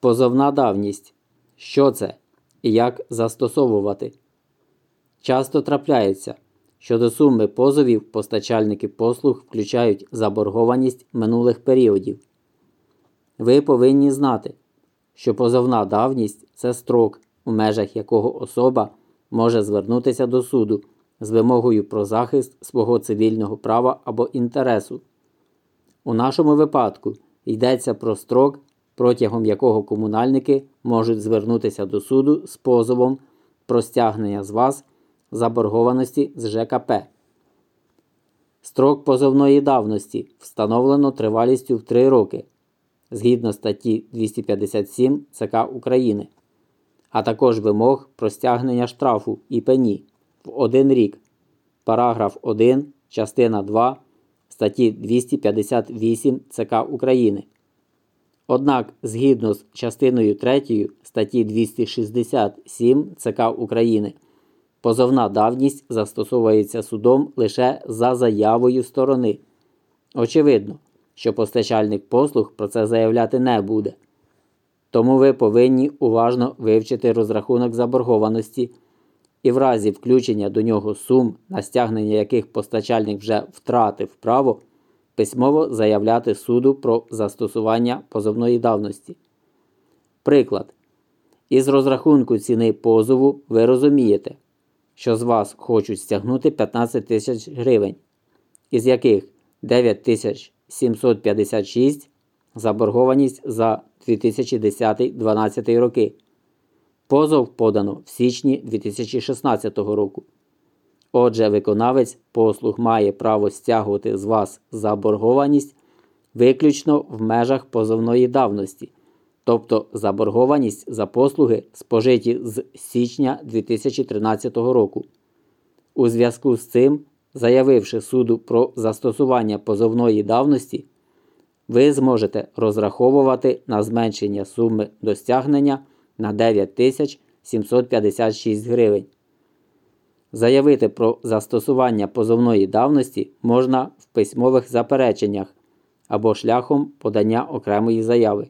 Позовна давність. Що це і як застосовувати? Часто трапляється, що до суми позовів постачальники послуг включають заборгованість минулих періодів. Ви повинні знати, що позовна давність це строк, у межах якого особа може звернутися до суду з вимогою про захист свого цивільного права або інтересу. У нашому випадку йдеться про строк, протягом якого комунальники можуть звернутися до суду з позовом про стягнення з вас заборгованості з ЖКП. Строк позовної давності встановлено тривалістю в 3 роки згідно статті 257 ЦК України, а також вимог про стягнення штрафу і пені в 1 рік. Параграф 1, частина 2 статті 258 ЦК України. Однак, згідно з частиною 3 статті 267 ЦК України, позовна давність застосовується судом лише за заявою сторони. Очевидно, що постачальник послуг про це заявляти не буде. Тому ви повинні уважно вивчити розрахунок заборгованості і в разі включення до нього сум, на стягнення яких постачальник вже втратив право, письмово заявляти суду про застосування позовної давності. Приклад. Із розрахунку ціни позову ви розумієте, що з вас хочуть стягнути 15 тисяч гривень, із яких 9 тисяч 756 заборгованість за 2010-2012 роки. Позов подано в січні 2016 року. Отже, виконавець послуг має право стягувати з вас заборгованість виключно в межах позовної давності, тобто заборгованість за послуги спожиті з січня 2013 року. У зв'язку з цим Заявивши суду про застосування позовної давності, ви зможете розраховувати на зменшення суми до стягнення на 9756 гривень. Заявити про застосування позовної давності можна в письмових запереченнях або шляхом подання окремої заяви.